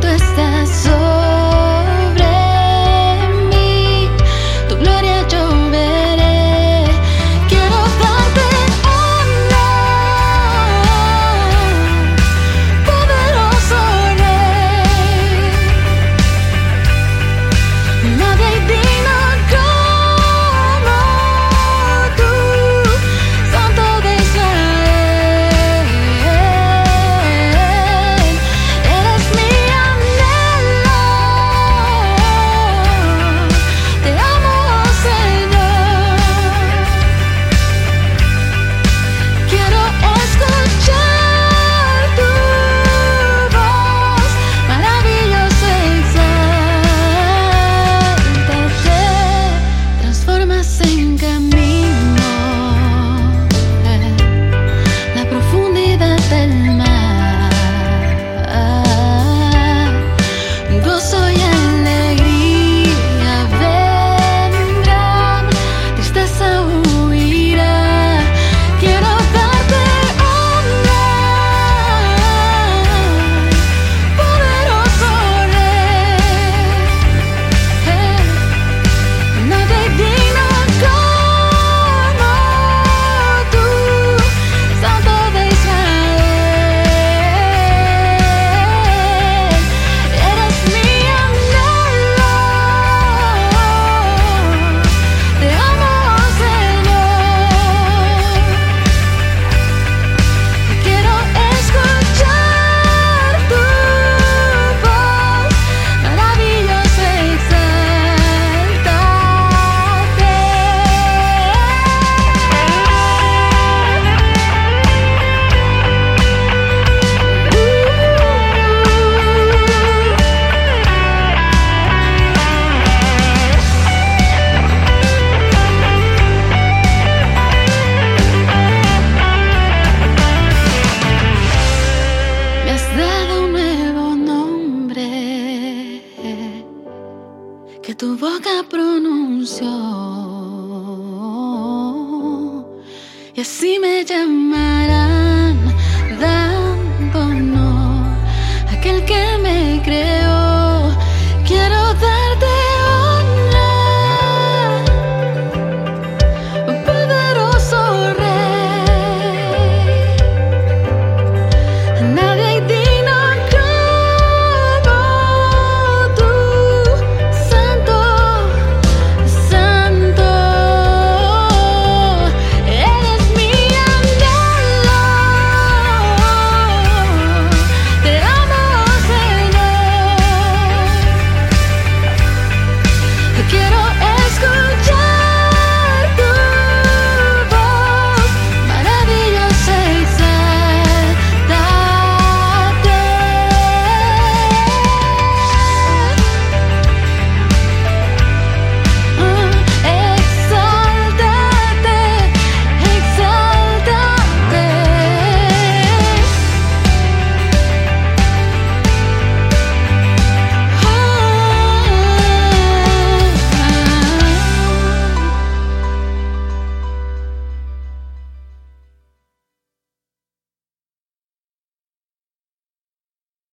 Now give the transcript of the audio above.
tú estás sola. than que tu boca pronunció. Y así me llamarán,